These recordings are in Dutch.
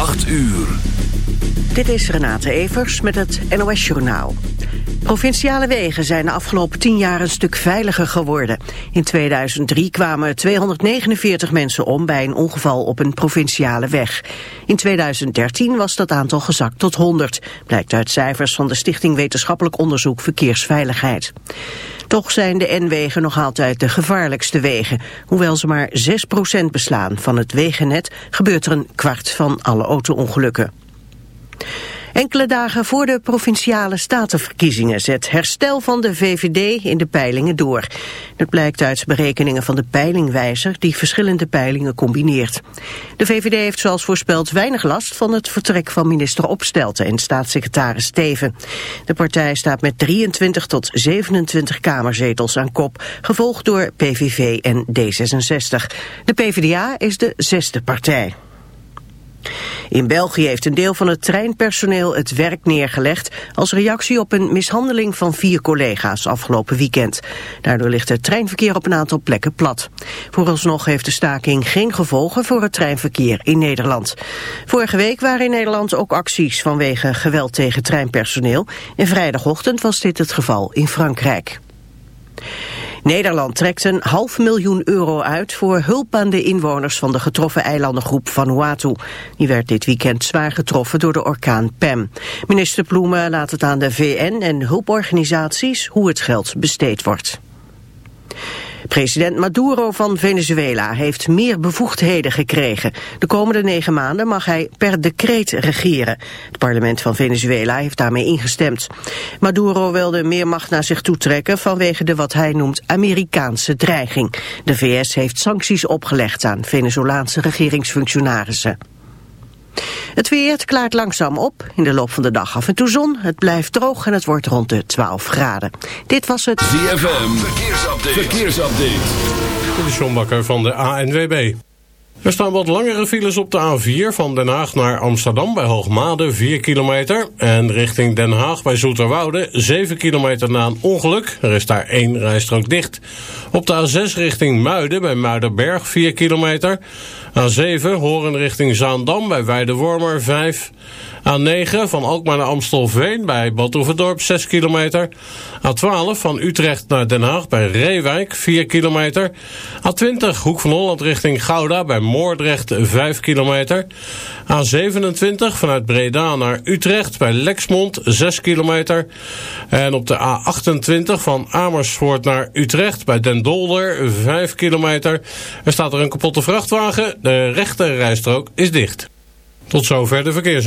8 uur. Dit is Renate Evers met het NOS Journaal. Provinciale wegen zijn de afgelopen tien jaar een stuk veiliger geworden. In 2003 kwamen 249 mensen om bij een ongeval op een provinciale weg. In 2013 was dat aantal gezakt tot 100, blijkt uit cijfers van de Stichting Wetenschappelijk Onderzoek Verkeersveiligheid. Toch zijn de N-wegen nog altijd de gevaarlijkste wegen. Hoewel ze maar 6% beslaan van het wegennet, gebeurt er een kwart van alle auto-ongelukken. Enkele dagen voor de provinciale statenverkiezingen zet herstel van de VVD in de peilingen door. Dat blijkt uit berekeningen van de peilingwijzer die verschillende peilingen combineert. De VVD heeft zoals voorspeld weinig last van het vertrek van minister Opstelten en staatssecretaris Steven. De partij staat met 23 tot 27 kamerzetels aan kop, gevolgd door PVV en D66. De PvdA is de zesde partij. In België heeft een deel van het treinpersoneel het werk neergelegd als reactie op een mishandeling van vier collega's afgelopen weekend. Daardoor ligt het treinverkeer op een aantal plekken plat. Vooralsnog heeft de staking geen gevolgen voor het treinverkeer in Nederland. Vorige week waren in Nederland ook acties vanwege geweld tegen treinpersoneel. En vrijdagochtend was dit het geval in Frankrijk. Nederland trekt een half miljoen euro uit voor hulp aan de inwoners van de getroffen eilandengroep Vanuatu. Die werd dit weekend zwaar getroffen door de orkaan Pam. Minister Ploemen laat het aan de VN en hulporganisaties hoe het geld besteed wordt. President Maduro van Venezuela heeft meer bevoegdheden gekregen. De komende negen maanden mag hij per decreet regeren. Het parlement van Venezuela heeft daarmee ingestemd. Maduro wilde meer macht naar zich toetrekken vanwege de wat hij noemt Amerikaanse dreiging. De VS heeft sancties opgelegd aan Venezolaanse regeringsfunctionarissen. Het weer klaart langzaam op. In de loop van de dag af en toe zon. Het blijft droog en het wordt rond de 12 graden. Dit was het ZFM. Verkeersupdate. Verkeersupdate. John Bakker van de ANWB. Er staan wat langere files op de A4 van Den Haag naar Amsterdam bij Hoogmade 4 kilometer. En richting Den Haag bij Zoeterwoude 7 kilometer na een ongeluk. Er is daar één rijstrook dicht. Op de A6 richting Muiden bij Muidenberg 4 kilometer. A7 Horen richting Zaandam bij Weidewormer 5 A9 van Alkmaar naar Amstelveen bij Badhoevedorp 6 kilometer. A12 van Utrecht naar Den Haag bij Reewijk 4 kilometer. A20 Hoek van Holland richting Gouda bij Moordrecht 5 kilometer. A27 vanuit Breda naar Utrecht bij Lexmond 6 kilometer. En op de A28 van Amersfoort naar Utrecht bij Den Dolder 5 kilometer. Er staat er een kapotte vrachtwagen. De rechte rijstrook is dicht. Tot zover de verkeers.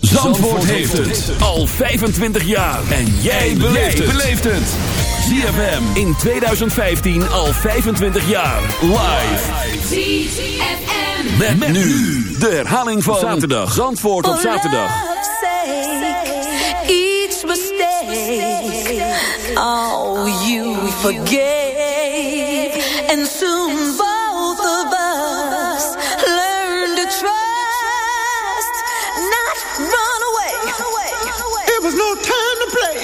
Zandvoort heeft het al 25 jaar. En jij beleeft het. ZFM in 2015 al 25 jaar. Live. ZFM. Met, nu de herhaling van zaterdag. Zandvoort op zaterdag. Each mistake, oh, you forgave, and soon time to play.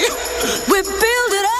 We build it up,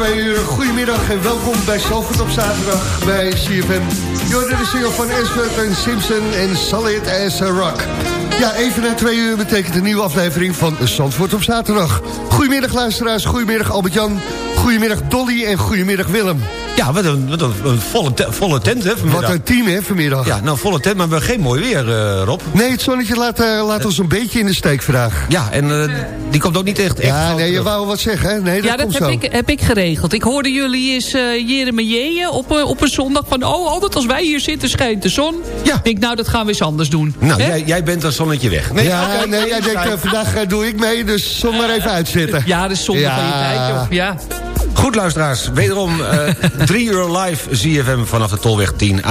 twee uur, goedemiddag en welkom bij Zalvoort op zaterdag bij CFM. Jorden de single van Ashford en Simpson en Solid as a Rock. Ja, even na twee uur betekent een nieuwe aflevering van Zandvoort op zaterdag. Goedemiddag luisteraars, goedemiddag Albert-Jan, goedemiddag Dolly en goedemiddag Willem. Ja, wat een, wat een, een volle, te- volle tent, hè, vanmiddag. Wat een team hè, vanmiddag. Ja, nou, volle tent, maar we hebben geen mooi weer, eh, Rob. Nee, het zonnetje laat, eh, laat ons een beetje in de steek vandaag. Ja, en eh, die komt ook niet echt... echt Ja, nee, je wou wat zeggen, hè? Nee, dat ja, dat komt heb zo. ik, heb ik geregeld. Ik hoorde jullie eens uh, op, op een zondag. Van, oh, altijd als wij hier zitten schijnt de zon. Ja. Ik denk, nou, dat gaan we eens anders doen. Nou, jij, jij bent een zonnetje weg. Nee, ja, nee, jij denkt, vandaag doe ik mee, dus zon maar even uitzitten. Ja, dat is zonde Ja. van je tijd, joh. Ja. Goed, luisteraars. Wederom eh, drie uur live ZFM vanaf de Tolweg 10A.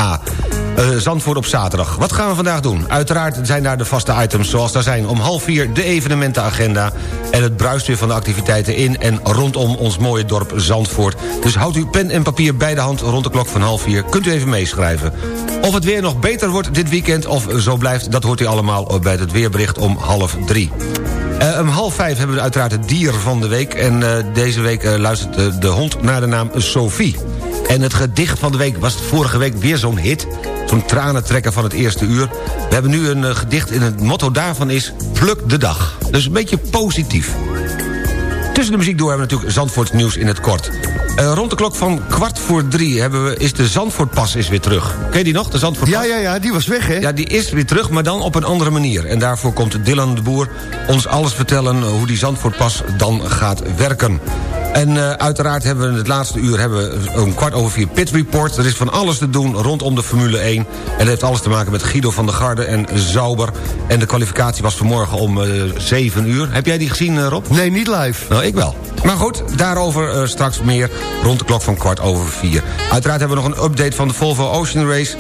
Eh, Zandvoort op zaterdag. Wat gaan we vandaag doen? Uiteraard zijn daar de vaste items zoals daar zijn. Om half vier de evenementenagenda... en het bruist weer van de activiteiten in en rondom ons mooie dorp Zandvoort. Dus houdt uw pen en papier bij de hand rond de klok van half vier. Kunt u even meeschrijven. Of het weer nog beter wordt dit weekend of zo blijft... dat hoort u allemaal bij het weerbericht om half drie. Eh, om half vijf hebben we uiteraard het dier van de week. En eh, deze week eh, luistert de, de hond naar de naam Sophie. En het gedicht van de week was vorige week weer zo'n hit. Zo'n tranentrekker van het eerste uur. We hebben nu een gedicht en het motto daarvan is... Pluk de dag. Dus een beetje positief. Tussen de muziek door hebben we natuurlijk Zandvoorts nieuws in het kort. Eh, rond de klok van kwart voor drie hebben we, is de Zandvoortpas is weer terug. Ken je die nog, de Zandvoortpas? Ja, ja, ja, die was weg, hè? Ja, die is weer terug, maar dan op een andere manier. En daarvoor komt Dylan de Boer ons alles vertellen... hoe die Zandvoortpas dan gaat werken. En uh, uiteraard hebben we in het laatste uur hebben we een kwart over vier pit report. Er is van alles te doen rondom de Formule 1. En dat heeft alles te maken met Guido van der Garde en Zauber. En de kwalificatie was vanmorgen om uh, 7 uur. Heb jij die gezien, uh, Rob? Nee, niet live. Nou, ik wel. Maar goed, daarover straks meer rond de klok van kwart over vier. Uiteraard hebben we nog een update van de Volvo Ocean Race.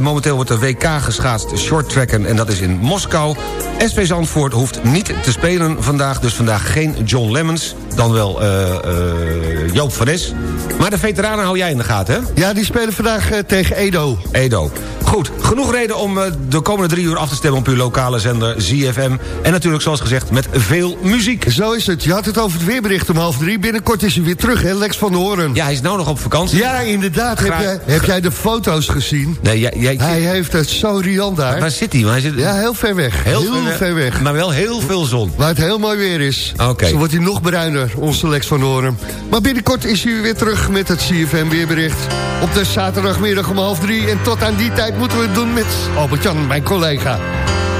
Momenteel wordt de WK geschaatst short tracken en dat is in Moskou. SV Zandvoort hoeft niet te spelen vandaag, dus vandaag geen John Lemmens. Dan wel uh, uh, Joop van Es. Maar de veteranen hou jij in de gaten, hè? Ja, die spelen vandaag uh, tegen Edo. Edo. Goed, genoeg reden om eh, de komende drie uur af te stemmen op uw lokale zender ZFM. En natuurlijk, zoals gezegd, met veel muziek. Zo is het. Je had het over het weerbericht om half drie. Binnenkort is hij weer terug, hè, Lex van Horen. Ja, hij is nou nog op vakantie. Ja, inderdaad. Heb, jij, heb jij de foto's gezien? Nee, jij. Hij heeft het zo riant daar. Waar zit hij? zit... Ja, heel ver weg. Heel, heel ver, weg. Maar wel heel veel zon. Waar het heel mooi weer is. Oké. Zo wordt hij nog bruiner, onze Lex van Horen. Maar binnenkort is hij weer terug met het ZFM weerbericht. Op de zaterdagmiddag om half drie. En tot aan die tijd moeten we doen met Albert-Jan, mijn collega.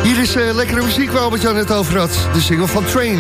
Hier is eh, lekkere muziek waar Albert-Jan het over had. De single van Train.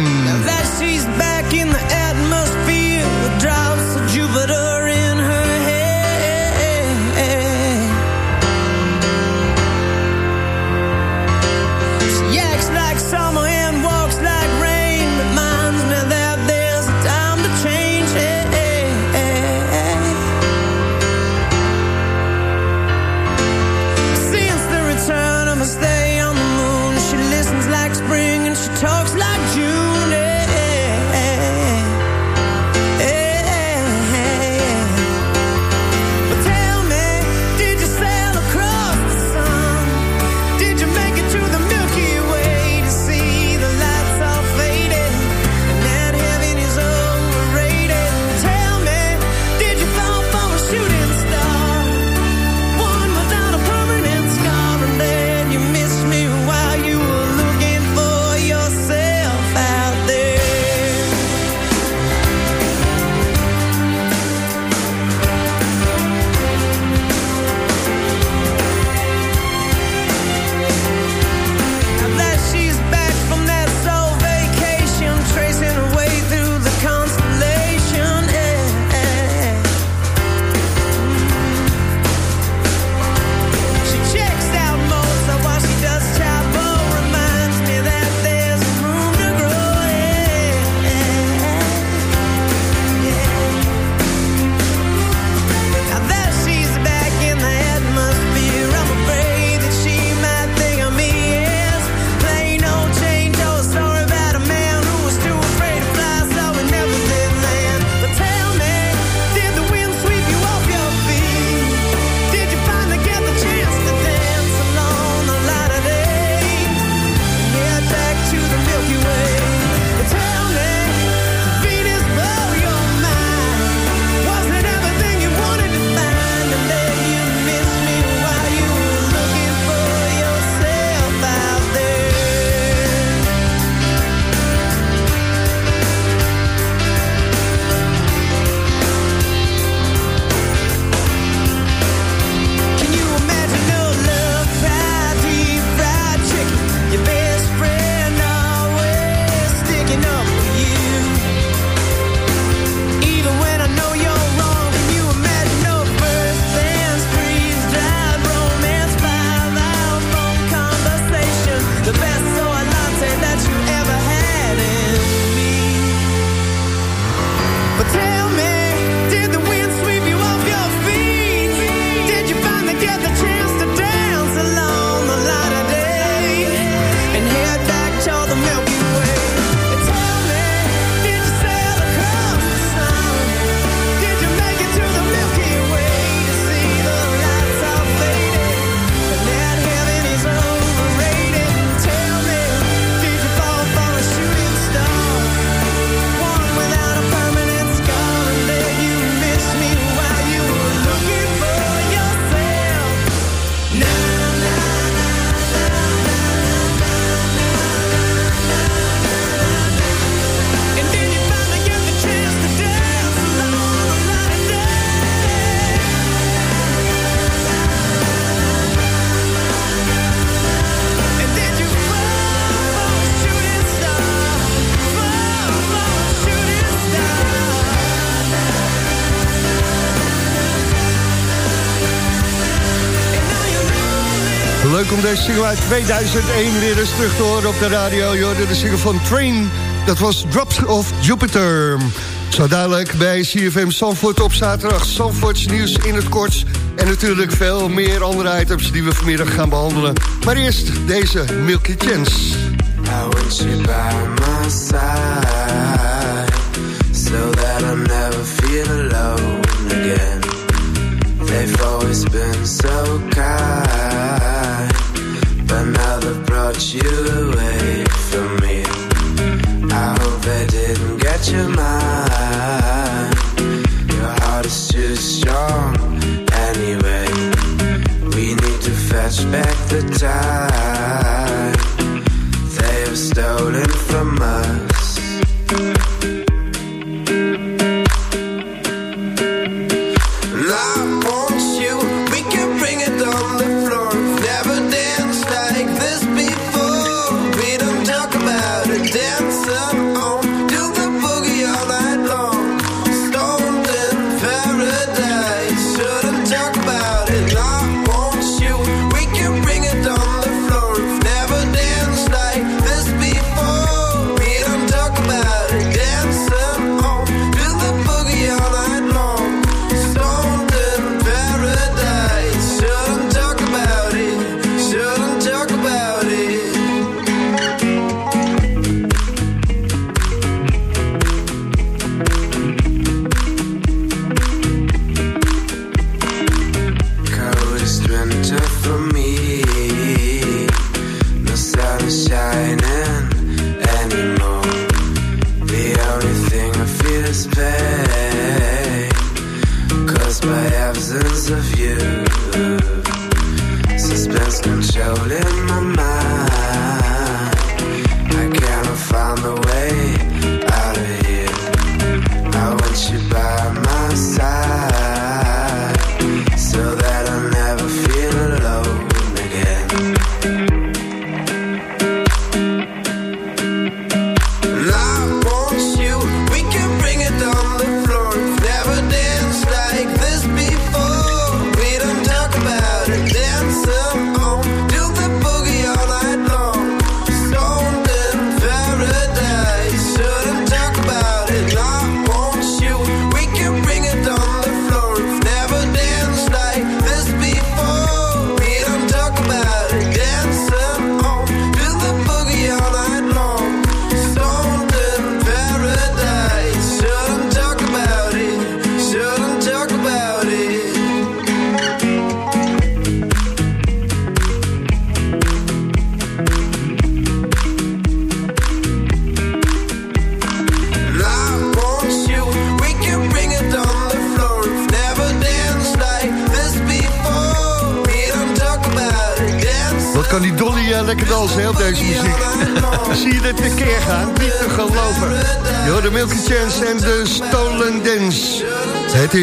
Eh, single uit 2001 weer eens terug te horen op de radio. Jorde de single van Train, dat was Drops of Jupiter. Zo dadelijk bij CFM Sanford op zaterdag. Sanfords nieuws in het kort. En natuurlijk veel meer andere items die we vanmiddag gaan behandelen. Maar eerst deze Milky Chance. Out your mind. Your heart is too strong anyway. We need to fetch back the time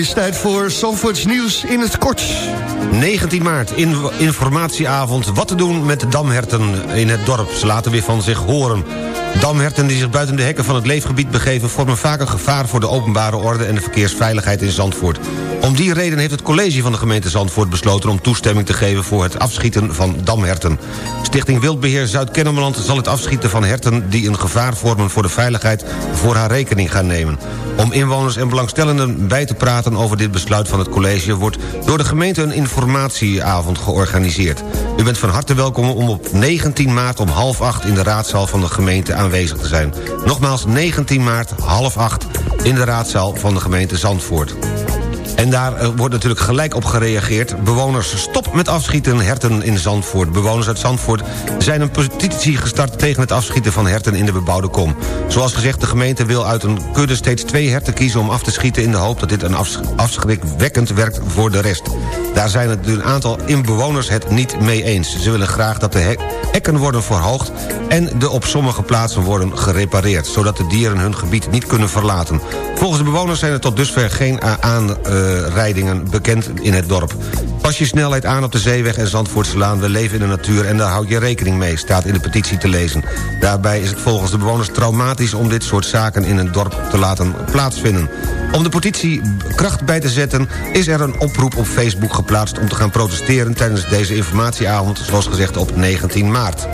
is tijd voor Zandvoorts nieuws in het kort. 19 maart, in- informatieavond. Wat te doen met de damherten in het dorp. Ze laten weer van zich horen. Damherten die zich buiten de hekken van het leefgebied begeven... vormen vaak een gevaar voor de openbare orde en de verkeersveiligheid in Zandvoort. Om die reden heeft het college van de gemeente Zandvoort besloten... om toestemming te geven voor het afschieten van damherten. Stichting Wildbeheer Zuid-Kennemerland zal het afschieten van herten... die een gevaar vormen voor de veiligheid voor haar rekening gaan nemen. Om inwoners en belangstellenden bij te praten over dit besluit van het college... wordt door de gemeente een informatieavond georganiseerd. U bent van harte welkom om op 19 maart om half acht... in de raadzaal van de gemeente aanwezig te zijn. Nogmaals, 19 maart, half acht... in de raadzaal van de gemeente Zandvoort. En daar eh, wordt natuurlijk gelijk op gereageerd. Bewoners, stop met afschieten herten in Zandvoort. Bewoners uit Zandvoort zijn een petitie gestart... tegen het afschieten van herten in de bebouwde kom. Zoals gezegd, de gemeente wil uit een kudde steeds twee herten kiezen... om af te schieten in de hoop dat dit een afs afschrikwekkend werkt voor de rest. Daar zijn het een aantal inbewoners het niet mee eens. Ze willen graag dat de hek- hekken worden verhoogd... en de op sommige plaatsen worden gerepareerd... zodat de dieren hun gebied niet kunnen verlaten. Volgens de bewoners zijn er tot dusver geen aanrijdingen bekend in het dorp. Pas je snelheid aan op de zeeweg en Zandvoortslaan. We leven in de natuur en daar houd je rekening mee, staat in de petitie te lezen. Daarbij is het volgens de bewoners traumatisch om dit soort zaken in een dorp te laten plaatsvinden. Om de petitie kracht bij te zetten is er een oproep op Facebook geplaatst... om te gaan protesteren tijdens deze informatieavond, zoals gezegd op 19 maart.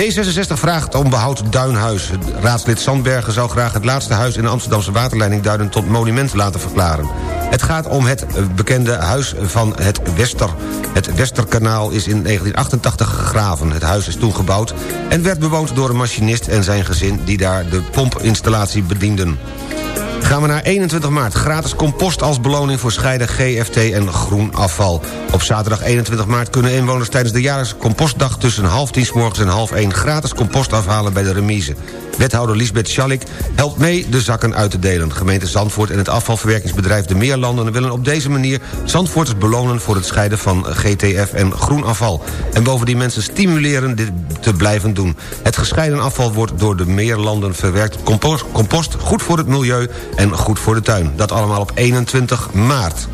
D66 vraagt om behoud Duinhuis. Raadslid Sandbergen zou graag het laatste huis in de Amsterdamse waterleiding Duinen tot monument laten verklaren. Het gaat om het eh, bekende huis van het Wester. Het Westerkanaal is in 1988 gegraven. Het huis is toen gebouwd en werd bewoond door een machinist en zijn gezin... die daar de pompinstallatie bedienden. Gaan we naar 21 maart. Gratis compost als beloning voor scheiden GFT en groen afval. Op zaterdag 21 maart kunnen inwoners tijdens de jaarlijkse compostdag... tussen half tien morgens en half één gratis compost afhalen bij de remise. Wethouder Lisbeth Schalik helpt mee de zakken uit te delen. Gemeente Zandvoort en het afvalverwerkingsbedrijf De Meerlanden... willen op deze manier Zandvoorters belonen voor het scheiden van GTF en groen afval. En bovendien mensen stimuleren dit te blijven doen. Het gescheiden afval wordt door De Meerlanden verwerkt compost, compost goed voor het milieu en goed voor de tuin. Dat allemaal op 21 maart.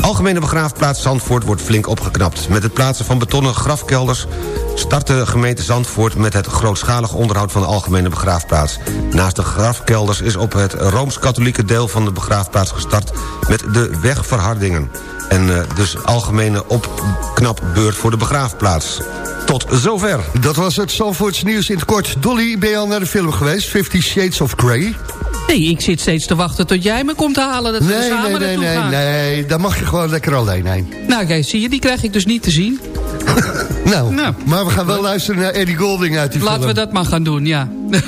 Algemene begraafplaats Zandvoort wordt flink opgeknapt. Met het plaatsen van betonnen grafkelders start de gemeente Zandvoort... met het grootschalig onderhoud van de algemene begraafplaats. Naast de grafkelders is op het Rooms-Katholieke deel van de begraafplaats gestart... met de wegverhardingen. En uh, dus algemene opknapbeurt voor de begraafplaats. Tot zover. Dat was het Zandvoorts nieuws in het kort. Dolly, ben je al naar de film geweest? Fifty Shades of Grey? Nee, ik zit steeds te wachten tot jij me komt halen. Dat we Nee, samen nee, nee, naartoe nee, gaan. nee. Dan mag je gewoon lekker alleen heen. Nou, kijk, zie je, die krijg ik dus niet te zien. Nou, Nou. maar we gaan wel luisteren naar Eddie Golding uit die Laten film. we dat maar gaan doen, ja.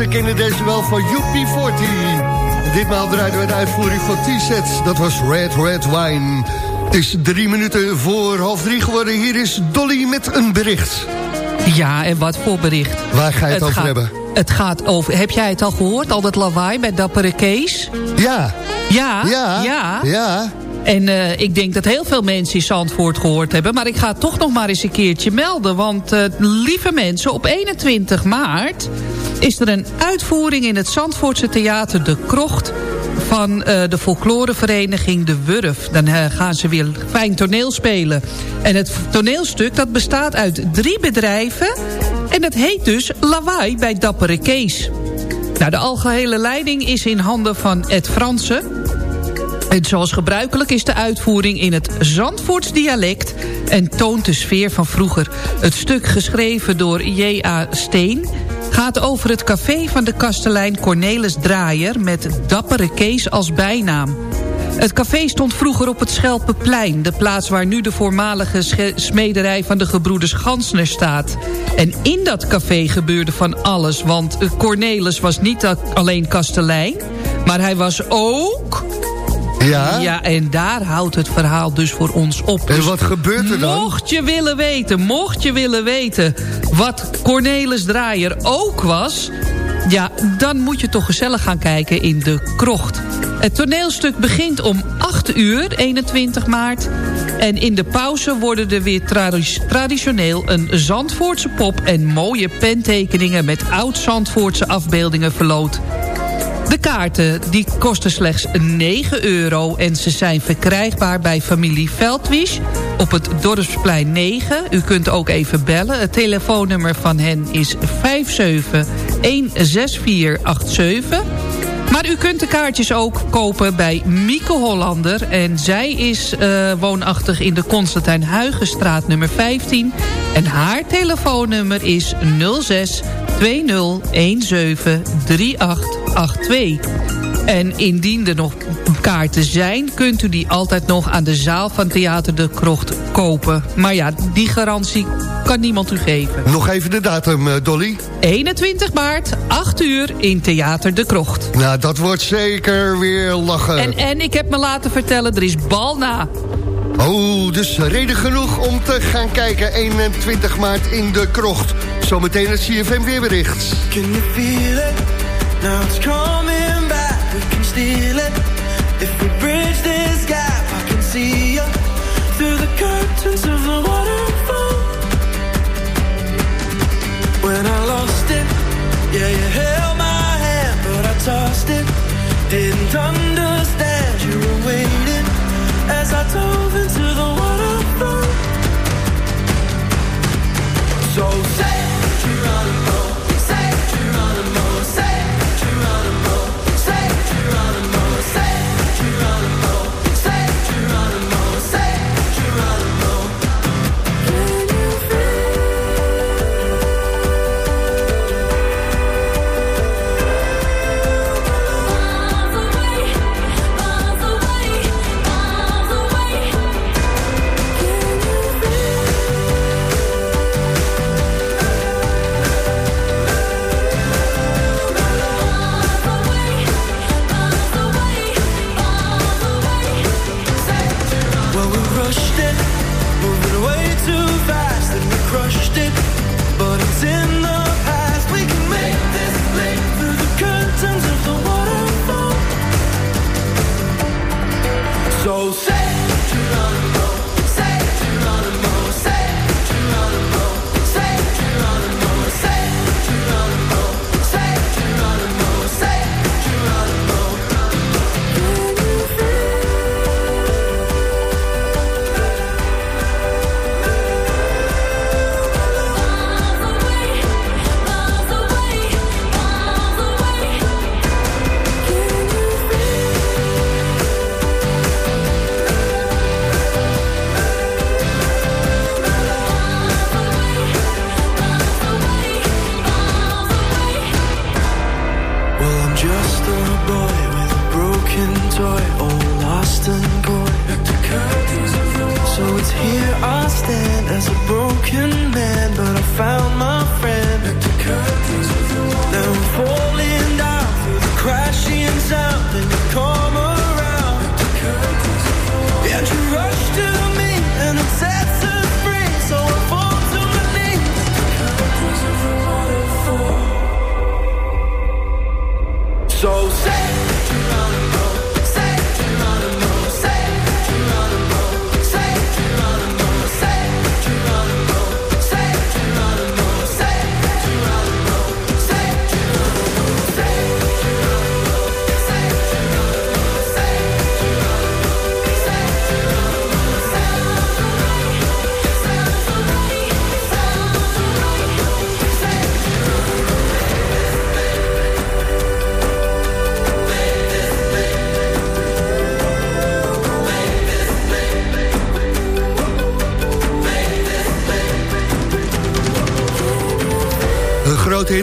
mensen kennen deze wel van UP40. Ditmaal draaiden we de uitvoering van T-sets. Dat was Red Red Wine. Het is drie minuten voor half drie geworden. Hier is Dolly met een bericht. Ja, en wat voor bericht? Waar ga je het, over gaat, hebben? Het gaat over... Heb jij het al gehoord? Al dat lawaai bij Dappere Kees? Ja. Ja, Ja. ja. Ja. En eh, ik denk dat heel veel mensen in Zandvoort gehoord hebben. Maar ik ga toch nog maar eens een keertje melden. Want eh, lieve mensen, op 21 maart is er een uitvoering in het Zandvoortse theater De Krocht van eh, de folklorevereniging De Wurf. Dan gaan ze weer fijn toneel spelen. En het toneelstuk dat bestaat uit drie bedrijven. En dat heet dus Lawaai bij Dappere Kees. Nou, de algehele leiding is in handen van Ed Fransen. En zoals gebruikelijk is de uitvoering in het Zandvoorts dialect... en toont de sfeer van vroeger. Het stuk geschreven door J.A. Steen gaat over het café van de kastelein Cornelis Draaier... met Dappere Kees als bijnaam. Het café stond vroeger op het Schelpenplein... de plaats waar nu de voormalige smederij van de gebroeders Gansner staat. En in dat café gebeurde van alles... want Cornelis was niet alleen kastelein... maar hij was ook... Ja? Ja, en daar houdt het verhaal dus voor ons op. En wat gebeurt er dan? Mocht je willen weten, mocht je willen weten... wat Cornelis Draaier ook was... ja, dan moet je toch gezellig gaan kijken in de krocht. Het toneelstuk begint om 8 uur, 21 maart... en in de pauze worden er weer tradi- traditioneel... een Zandvoortse pop en mooie pentekeningen... met oud-Zandvoortse afbeeldingen verloot... De kaarten die kosten slechts 9 euro en ze zijn verkrijgbaar bij familie Veldwisch op het Dorpsplein 9. U kunt ook even bellen. Het telefoonnummer van hen is 5716487. Maar u kunt de kaartjes ook kopen bij Mieke Hollander. En zij is eh, woonachtig in de Constantijn Huygenstraat nummer 15. En haar telefoonnummer is 06 2017 3882. En indien er nog kaarten zijn... kunt u die altijd nog aan de zaal van Theater de Krocht kopen. Maar ja, die garantie kan niemand u geven. Nog even de datum, eh, Dolly. 21 maart, 8 uur in Theater de Krocht. Nou, dat wordt zeker weer lachen. En, en ik heb me laten vertellen, er is bal na. Oh, dus reden genoeg om te gaan kijken. 21 maart in de krocht. Zometeen het CFM weerbericht. Can you feel it? Now it's coming back. We can steal it. If we bridge this gap, I can see you through the curtains of the waterfall. When I lost it, yeah, you held my hand, but I tossed it. Didn't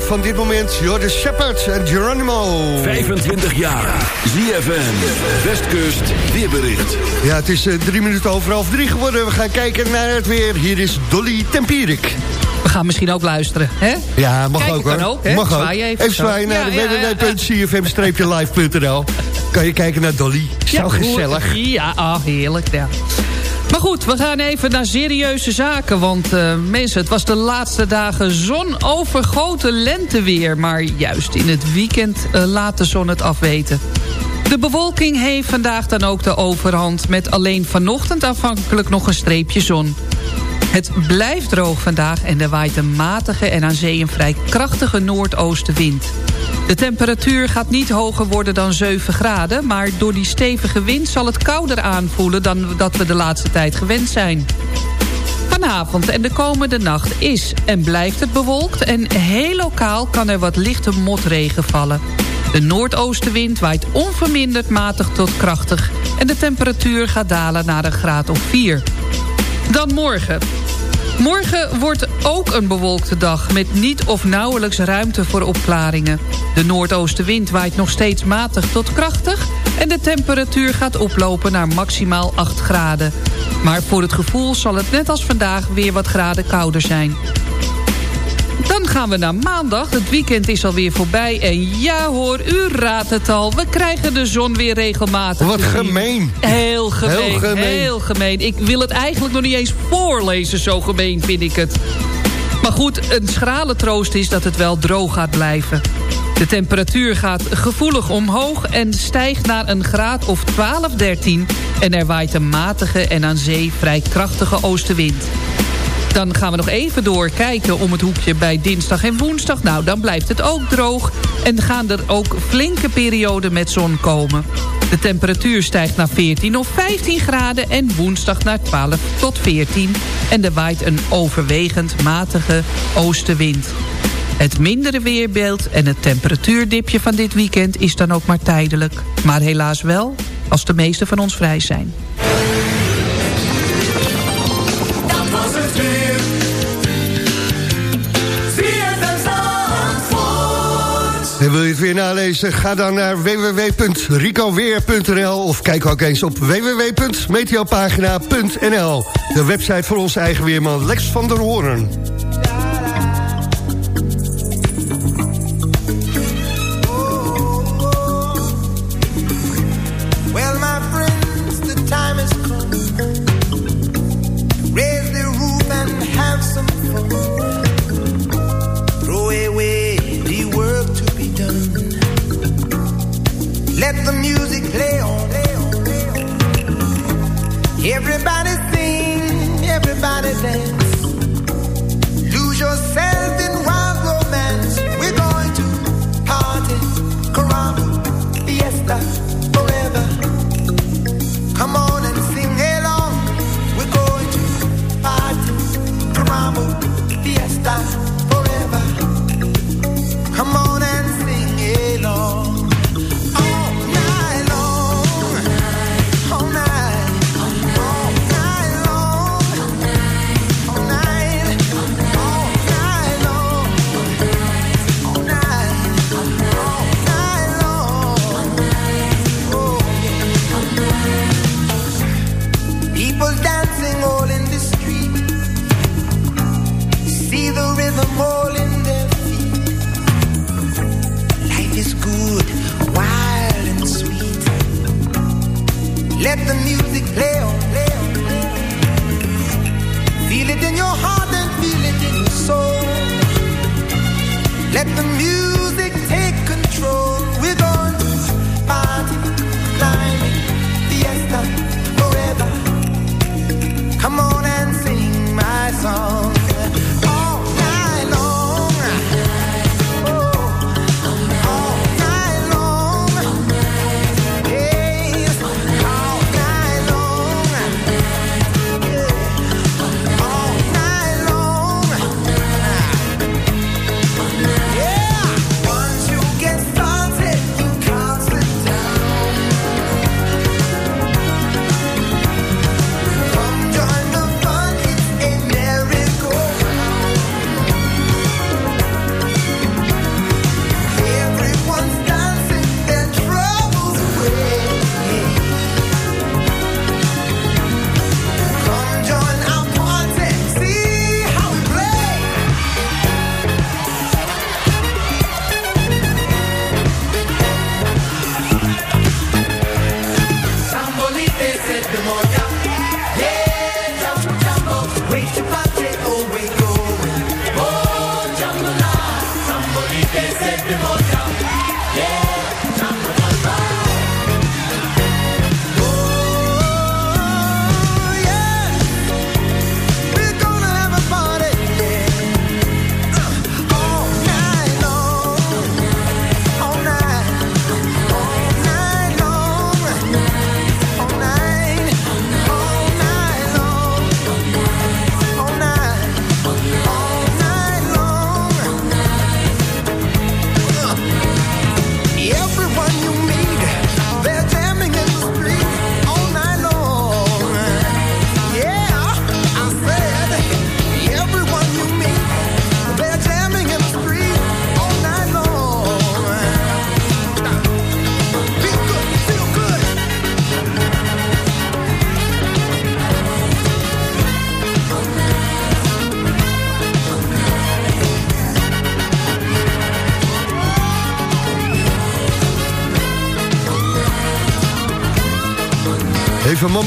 van dit moment, Jordan Shepard en Geronimo. 25 jaar. ZFM. Westkust weerbericht. Ja, het is eh, drie minuten over half drie geworden. We gaan kijken naar het weer. Hier is Dolly Tempierik. We gaan misschien ook luisteren, hè? Ja, mag ook hoor. ook, hè? mag ook. Zwaai even zwaaien naar Ja, ja, ja, ja. www.cfm-live.nl Kan je kijken naar Dolly. Zo Ja, gezellig. Ja, ah, heerlijk, ja. Maar goed, we gaan even naar serieuze zaken. Want eh, mensen, het was de laatste dagen zonovergoten lenteweer. Maar juist in het weekend eh, laat de zon het afweten. De bewolking heeft vandaag dan ook de overhand... met alleen vanochtend afhankelijk nog een streepje zon. Het blijft droog vandaag en er waait een matige en aan zee een vrij krachtige noordoostenwind. De temperatuur gaat niet hoger worden dan 7 graden... maar door die stevige wind zal het kouder aanvoelen dan dat we de laatste tijd gewend zijn. Vanavond en de komende nacht is en blijft het bewolkt... en heel lokaal kan er wat lichte motregen vallen. De noordoostenwind waait onverminderd matig tot krachtig... en de temperatuur gaat dalen naar een graad of 4. Dan morgen. Morgen wordt ook een bewolkte dag met niet of nauwelijks ruimte voor opklaringen. De noordoostenwind waait nog steeds matig tot krachtig... en de temperatuur gaat oplopen naar maximaal 8 graden. Maar voor het gevoel zal het net als vandaag weer wat graden kouder zijn. Dan gaan we naar maandag. Het weekend is alweer voorbij. En ja hoor, u raadt het al. We krijgen de zon weer regelmatig. Wat gemeen. Heel gemeen, Heel gemeen. heel gemeen. Ik wil het eigenlijk nog niet eens voorlezen, zo gemeen vind ik het. Maar goed, een schrale troost is dat het wel droog gaat blijven. De temperatuur gaat gevoelig omhoog en stijgt naar een graad of 12, 13. En er waait een matige en aan zee vrij krachtige oostenwind. Dan gaan we nog even doorkijken om het hoekje bij dinsdag en woensdag. Nou, dan blijft het ook droog en gaan er ook flinke perioden met zon komen. De temperatuur stijgt naar 14 of 15 graden en woensdag naar 12 tot 14. En er waait een overwegend matige oostenwind. Het mindere weerbeeld en het temperatuurdipje van dit weekend is dan ook maar tijdelijk. Maar helaas wel als de meeste van ons vrij zijn. En wil je het weer nalezen? Ga dan naar www.ricoweer.nl of kijk ook eens op www.meteopagina.nl. De website van onze eigen weerman Lex van der Hoorn.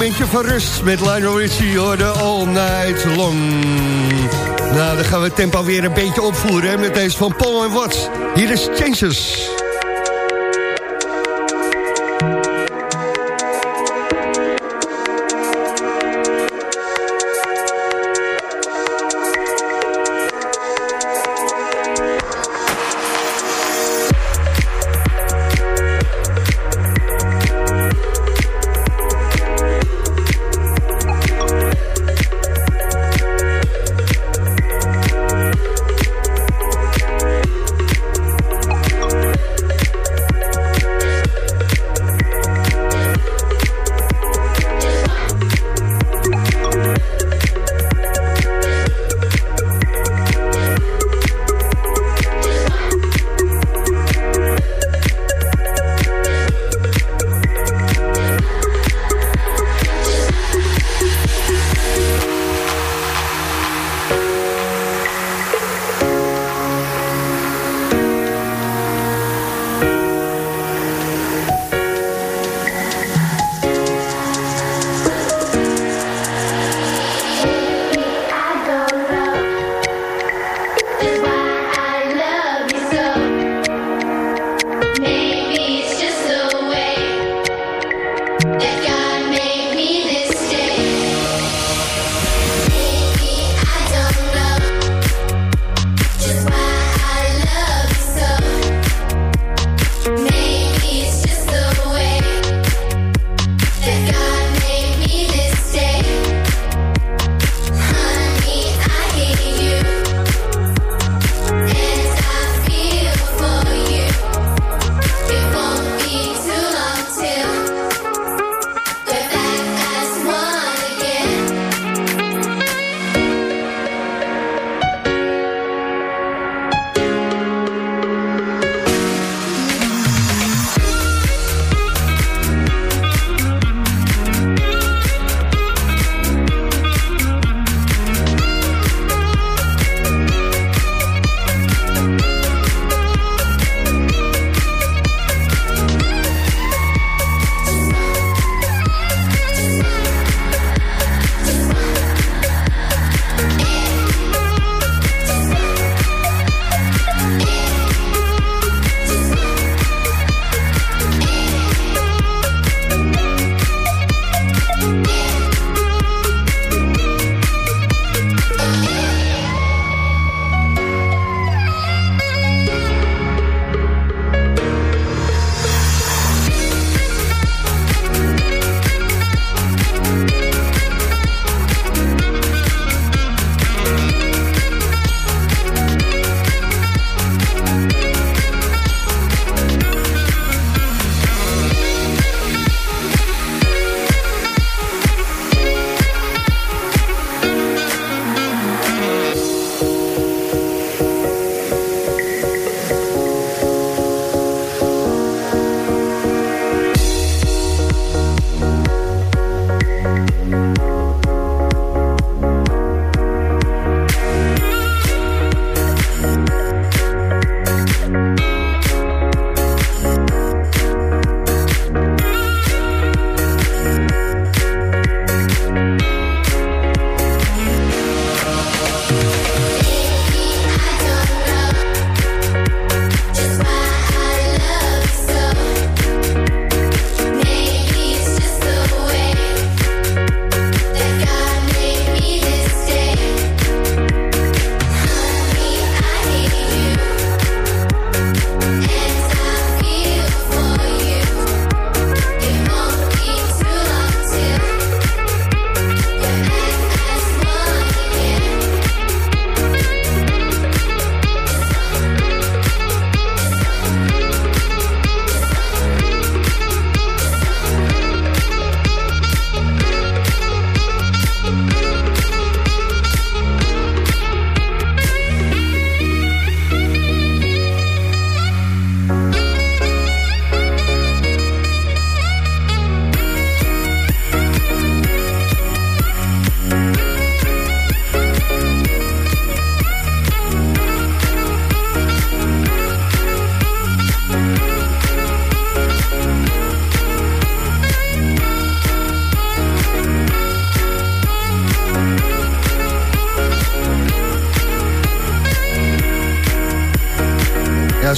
momentje van rust met Lionel Richie, hoor, de All Night Long. Nou, dan gaan we het tempo weer een beetje opvoeren met deze van Paul en Watts. Hier is Changes.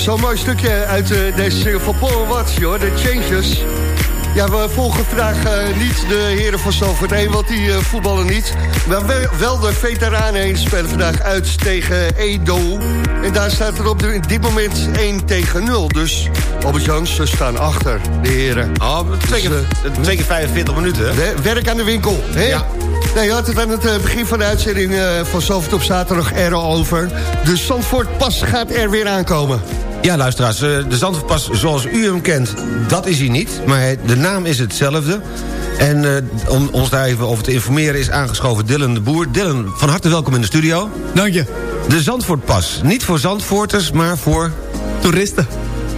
Zo'n mooi stukje uit eh, deze single van Paul Watts, joh, de Changes. Ja, we volgen vandaag eh, niet de heren van 1, want die eh, voetballen niet. Maar wel, wel de veteranen heen spelen vandaag uit tegen Edo. En daar staat er op de- dit moment 1 tegen 0. Dus Albert Jans, ze staan achter, de heren. Oh, twee keer, Dus, twee keer 45 minuten. hè? We- werk aan de winkel, hè? Ja. Nee, je had het aan het begin van de uitzending van Zalvoort op zaterdag er al over. De Zandvoort pas gaat er weer aankomen. Ja, luisteraars, eh, de Zandvoortpas zoals u hem kent, dat is hij niet. Maar de naam is hetzelfde. En eh, om ons daar even over te informeren is aangeschoven Dylan de Boer. Dylan, van harte welkom in de studio. Dank je. De Zandvoortpas, niet voor Zandvoorters, maar voor... Toeristen.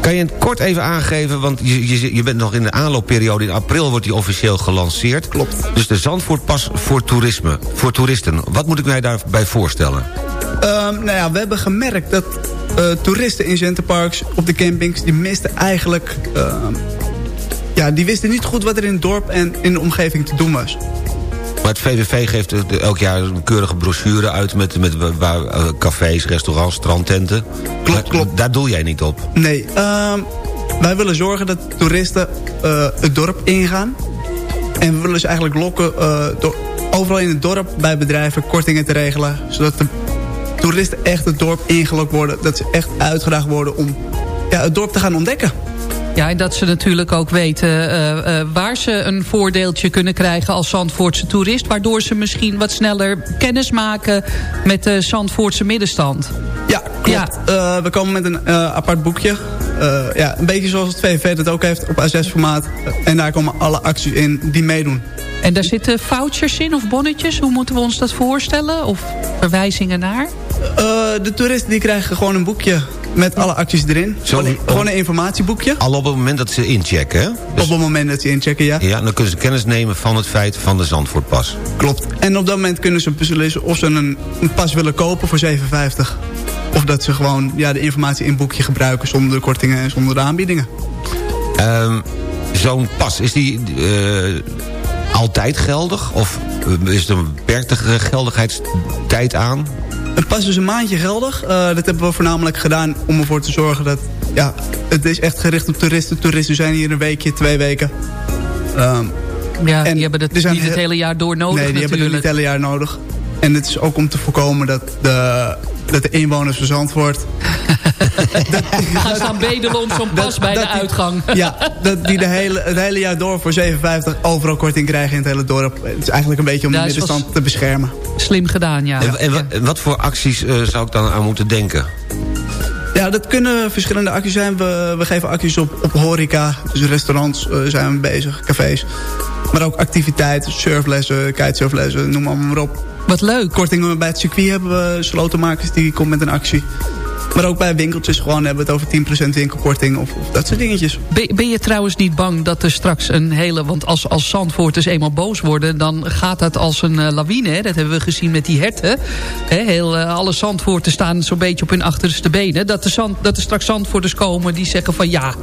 Kan je het kort even aangeven, want je, je, je bent nog in de aanloopperiode... in april wordt die officieel gelanceerd. Klopt. Dus de Zandvoortpas voor toerisme, voor toeristen. Wat moet ik mij daarbij voorstellen? Ehm, nou ja, we hebben gemerkt dat eh, toeristen in centerparks op de campings... die misten eigenlijk... ehm, ja, die wisten niet goed wat er in het dorp en in de omgeving te doen was. Maar het VVV geeft elk jaar een keurige brochure uit... met, met wa- waar, eh, cafés, restaurants, strandtenten. Klopt, klopt. Daar doe jij niet op. Nee, ehm, wij willen zorgen dat toeristen eh, het dorp ingaan. En we willen ze eigenlijk lokken eh, door overal in het dorp bij bedrijven kortingen te regelen. Zodat de toeristen echt het dorp ingelokt worden. Dat ze echt uitgedaagd worden om ja, het dorp te gaan ontdekken. Ja, en dat ze natuurlijk ook weten eh, eh, waar ze een voordeeltje kunnen krijgen als Zandvoortse toerist. Waardoor ze misschien wat sneller kennis maken met de Zandvoortse middenstand. Ja, klopt. Eh, we komen met een apart boekje. Ja, een beetje zoals het VVV dat ook heeft op A6-formaat. en daar komen alle acties in die meedoen. En daar zitten vouchers in of bonnetjes? Hoe moeten we ons dat voorstellen? Of verwijzingen naar? Eh, de toeristen die krijgen gewoon een boekje met alle acties erin. Zo- Gewoon, gewoon een informatieboekje. Al op het moment dat ze inchecken, hè? Dus- Op het moment dat ze inchecken, ja. ja, dan kunnen ze kennis nemen van het feit van de Zandvoortpas. Klopt. En op dat moment kunnen ze beslissen of ze een, een pas willen kopen voor 7,50. Of dat ze gewoon ja, de informatie in het boekje gebruiken zonder de kortingen en zonder de aanbiedingen. Ehm, Zo'n pas, is die eh, altijd geldig? Of eh, is er een beperkte geldigheidstijd aan? Het pas is een maandje geldig. Eh, dat hebben we voornamelijk gedaan om ervoor te zorgen dat... Ja, het is echt gericht op toeristen. Toeristen zijn hier een weekje, twee weken. Ehm, Ja, En die hebben het niet het hele jaar door nodig nee, die hebben het niet het hele jaar nodig. En het is ook om te voorkomen dat de, dat de inwoners van Zandvoort... Gaan staan bedelen om zo'n pas bij de die- uitgang. Ja, dat die de hele, het hele jaar door voor 7,50 overal korting krijgen in het hele dorp. Het is eigenlijk een beetje om de middenstand te beschermen. Slim gedaan, ja. En, en, wa- en wat voor acties eh, zou ik dan aan moeten denken? Ja, dat kunnen verschillende acties zijn. We, we geven acties op, op horeca, dus restaurants eh, zijn we bezig, cafés. Maar ook activiteiten, surflessen, kitesurflessen, noem maar, maar op. Wat leuk. Kortingen bij het circuit hebben we slotenmakers die komt met een actie. Maar ook bij winkeltjes gewoon hebben we het over 10% winkelkorting of, of dat soort dingetjes. Ben, ben je trouwens niet bang dat er straks een hele... Want als, als Zandvoorters eenmaal boos worden... dan gaat dat als een eh, lawine. Hè? Dat hebben we gezien met die herten. Hè? Heel, eh, alle Zandvoorten staan zo'n beetje op hun achterste benen. Dat er, zand, dat er straks Zandvoorters komen die zeggen van... ja,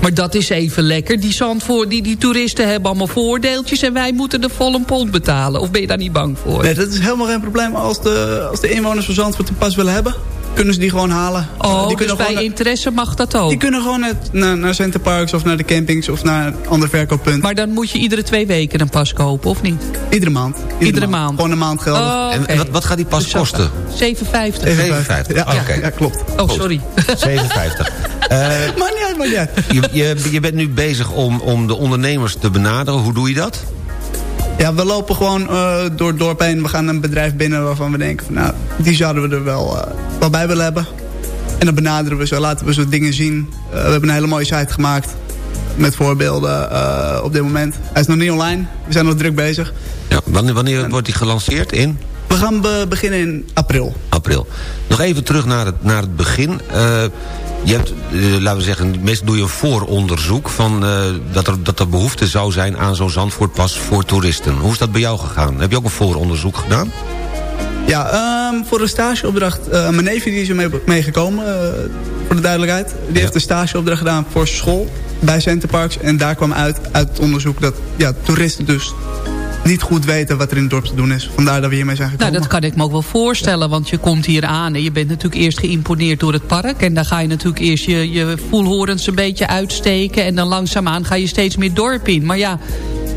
maar dat is even lekker. Die, Zandvoort, die, die toeristen hebben allemaal voordeeltjes... en wij moeten de volle pond betalen. Of ben je daar niet bang voor? Nee, dat is helemaal geen probleem. Als de, als de inwoners van Zandvoort een pas willen hebben, kunnen ze die gewoon halen. Oh, die dus kunnen bij interesse mag dat ook. die kunnen gewoon het- naar, naar Centerparks of naar de campings of naar een ander verkooppunt. Maar dan moet je iedere twee weken een pas kopen, of niet? Iedere maand. Iedere maand. Gewoon een maand geldig. Oh, En, wat, wat gaat die pas Dus kosten? 7,50. 7,50. Ja, Oké. ja, klopt. Oh, sorry. 57. Eh, Maar niet maar niet je, je, je bent nu bezig om, om de ondernemers te benaderen. Hoe doe je dat? Ja, we lopen gewoon eh, door het dorp heen. We gaan een bedrijf binnen waarvan we denken... Van, nou, die zouden we er wel, wel bij willen hebben. En dan benaderen we ze, laten we ze dingen zien. Eh, we hebben een hele mooie site gemaakt. Met voorbeelden op dit moment. Hij is nog niet online. We zijn nog druk bezig. Ja, wanneer, wanneer wordt die gelanceerd? In We gaan be- beginnen in april. april. Nog even terug naar het, naar het begin. Eh, je hebt, eh, laten we zeggen, meestal doe je een vooronderzoek... Van, eh, dat, er, dat er behoefte zou zijn aan zo'n Zandvoortpas voor toeristen. Hoe is dat bij jou gegaan? Heb je ook een vooronderzoek gedaan? Ja, ehm, voor een stageopdracht. eh, mijn neefje die is er mee, meegekomen, eh, voor de duidelijkheid. Die heeft een stageopdracht gedaan voor school bij Centerparks. En daar kwam uit, uit het onderzoek dat ja, toeristen dus niet goed weten wat er in het dorp te doen is. Vandaar dat we hiermee zijn gekomen. Nou, dat kan ik me ook wel voorstellen. Want je komt hier aan en je bent natuurlijk eerst geïmponeerd door het park. En dan ga je natuurlijk eerst je, je voelhorens een beetje uitsteken. En dan langzaamaan ga je steeds meer dorp in. Maar ja,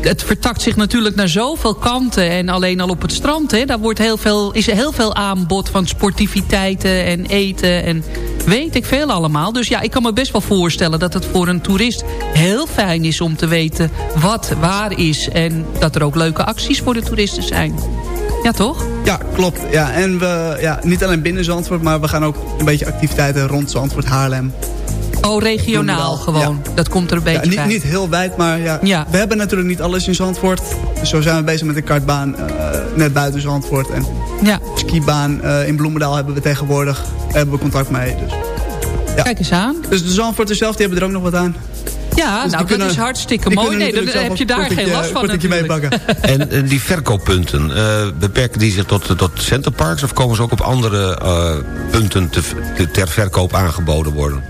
het vertakt zich natuurlijk naar zoveel kanten. En alleen al op het strand, hè, daar wordt heel veel, is er heel veel aanbod van sportiviteiten en eten en weet ik veel allemaal. Dus ja, ik kan me best wel voorstellen dat het voor een toerist heel fijn is om te weten wat waar is. En dat er ook leuke acties voor de toeristen zijn. Ja, toch? Ja, klopt. Ja, en we, ja, niet alleen binnen Zandvoort, maar we gaan ook een beetje activiteiten rond Zandvoort, Haarlem. Oh, regionaal gewoon. Dat komt er een beetje Ja, niet, bij. niet heel wijd, maar ja, Ja. we hebben natuurlijk niet alles in Zandvoort. Dus zo zijn we bezig met een kartbaan eh, net buiten Zandvoort. En Ja. skibaan eh, in Bloemendaal hebben we tegenwoordig. Daar hebben we contact mee. Dus, ja. Kijk eens aan. dus de Zandvoorters zelf, die hebben er ook nog wat aan. Ja, Dus nou, kunnen- dat is hartstikke mooi. Nee, dan heb je daar geen last van natuurlijk. meepakken. En, en die verkooppunten, eh, beperken die zich tot, tot centerparks... of komen ze ook op andere eh, punten te, te- ter verkoop aangeboden worden?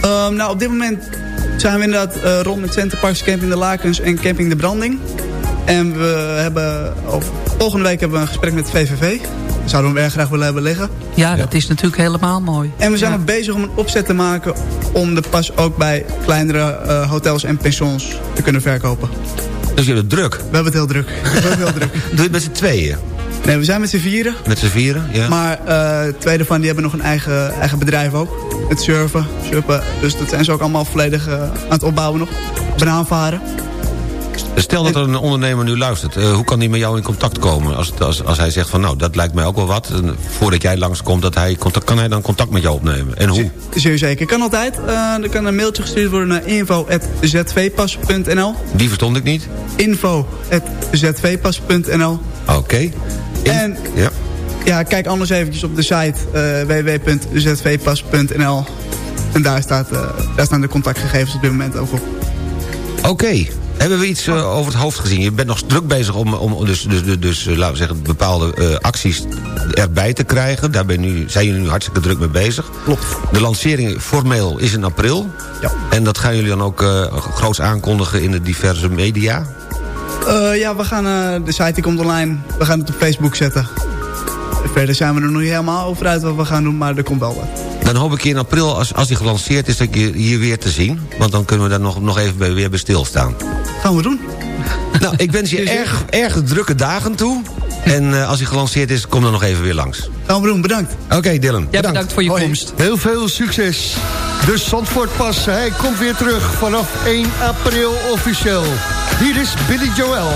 Ehm, nou, op dit moment zijn we inderdaad eh, rond met Centerparks, Camping de Lakens en Camping de Branding. En we hebben, of, volgende week hebben we een gesprek met VVV. Dat zouden we hem erg graag willen hebben liggen. Ja, dat is natuurlijk helemaal mooi. En we zijn Ja. ook bezig om een opzet te maken om de pas ook bij kleinere eh, hotels en pensions te kunnen verkopen. Dus je hebt het druk. We hebben het heel druk. We hebben het heel druk. Doe je het met z'n tweeën? Nee, we zijn met z'n vieren. Met z'n vieren? Ja. Maar eh twee daarvan die hebben nog een eigen, eigen bedrijf ook. Het surfen, surfen. Dus dat zijn ze ook allemaal volledig eh, aan het opbouwen nog. Banaanvaren. Stel dat er een ondernemer nu luistert. eh, hoe kan hij met jou in contact komen? Als, als, als hij zegt van nou, dat lijkt mij ook wel wat. En voordat jij langskomt, dat hij contact, kan hij dan contact met jou opnemen? En hoe? Zeer zeker. Kan altijd. Er kan een mailtje gestuurd worden naar info.zvpas.nl Die verstond ik niet. info.zvpas.nl Oké. En Ja. ja, kijk anders eventjes op de site eh, www.zvpas.nl En daar, staat, eh, daar staan de contactgegevens op dit moment ook op. Oké. Hebben we iets eh, over het hoofd gezien? Je bent nog druk bezig om, om dus, dus, dus, dus laten we zeggen, bepaalde acties erbij te krijgen. Daar ben nu, zijn jullie nu hartstikke druk mee bezig. Klopt. De lancering formeel is in april. Ja. En dat gaan jullie dan ook eh groots aankondigen in de diverse media? Eh, ja, we gaan, eh, de site die komt online. We gaan het op Facebook zetten. Verder zijn we er nog niet helemaal over uit wat we gaan doen, maar er komt wel wat. Dan hoop ik in april, als, als die gelanceerd is, dat je hier weer te zien. Want dan kunnen we daar nog, nog even bij, weer bij stilstaan. Gaan we doen. Nou, ik wens je erg, erg drukke dagen toe. En eh, als hij gelanceerd is, kom dan nog even weer langs. Gaan we doen, bedankt. Oké, Dylan. Ja, bedankt voor je Hoi. komst. Heel veel succes. De Zandvoort pas, hij komt weer terug vanaf 1 april officieel. Hier is Billy Joel.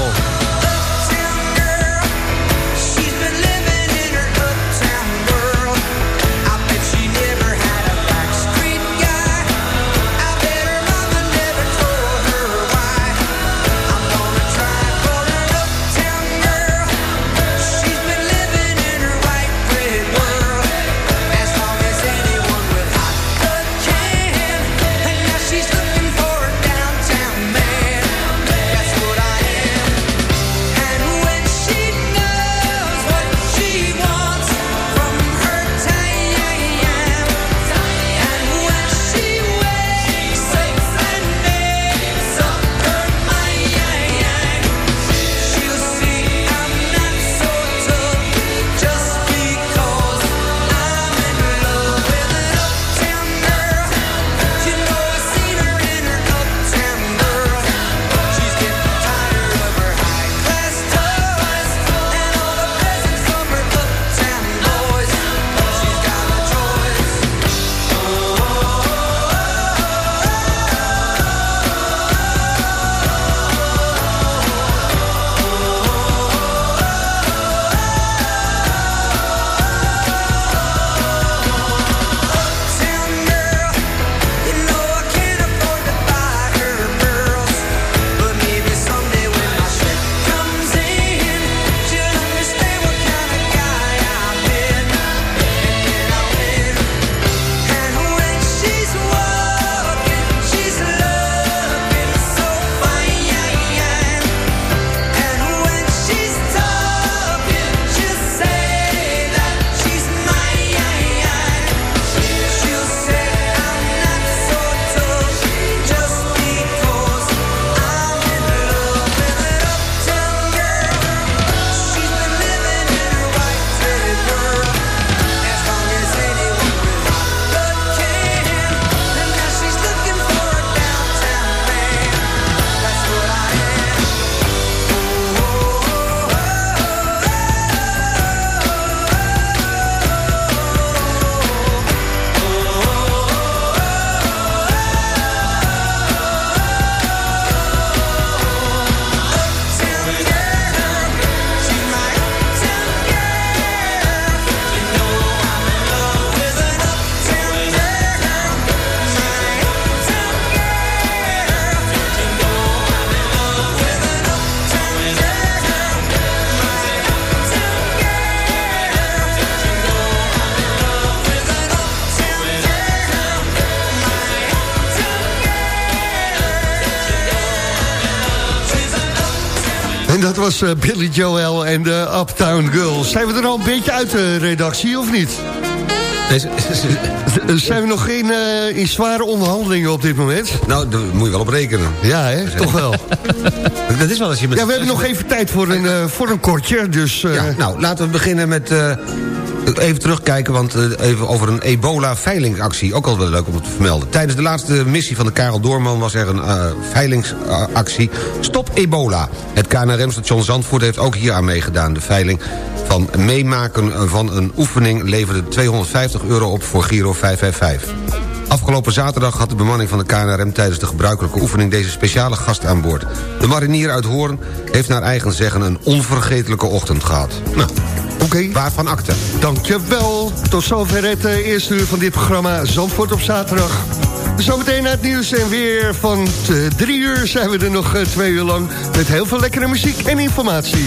En dat was eh, Billy Joel en de Uptown Girls. Zijn we er al een beetje uit de redactie, of niet? Zijn we nog in, eh, in zware onderhandelingen op dit moment? Nou, daar moet je wel op rekenen. Ja, hè? toch wel. Dat is wel als je met... Ja, we hebben nog even tijd voor een, eh, voor een kortje, dus... eh, Ja, nou, laten we beginnen met... eh, even terugkijken, want eh, even over een ebola-veilingsactie. Ook al wel leuk om het te vermelden. Tijdens de laatste missie van de Karel Doorman was er een eh, veilingsactie. Stop ebola. Het KNRM-station Zandvoort heeft ook hier aan meegedaan. De veiling van meemaken van een oefening leverde 250 euro op voor Giro 555. Afgelopen zaterdag had de bemanning van de KNRM tijdens de gebruikelijke oefening deze speciale gast aan boord. De marinier uit Hoorn heeft naar eigen zeggen een onvergetelijke ochtend gehad. Nou, Oké. waarvan akte? Dankjewel. Tot zover het eh, eerste uur van dit programma Zandvoort op zaterdag. Zometeen naar het nieuws en weer van eh, drie uur zijn we er nog eh, twee uur lang... met heel veel lekkere muziek en informatie.